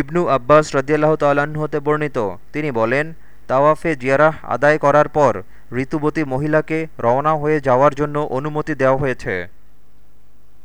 ইবনু আব্বাস রদিয়াল্লাহ তাল্লাহ্ন হতে বর্ণিত। তিনি বলেন, তাওয়াফে জিয়ারাহ আদায় করার পর ঋতুবতী মহিলাকে রওনা হয়ে যাওয়ার জন্য অনুমতি দেওয়া হয়েছে।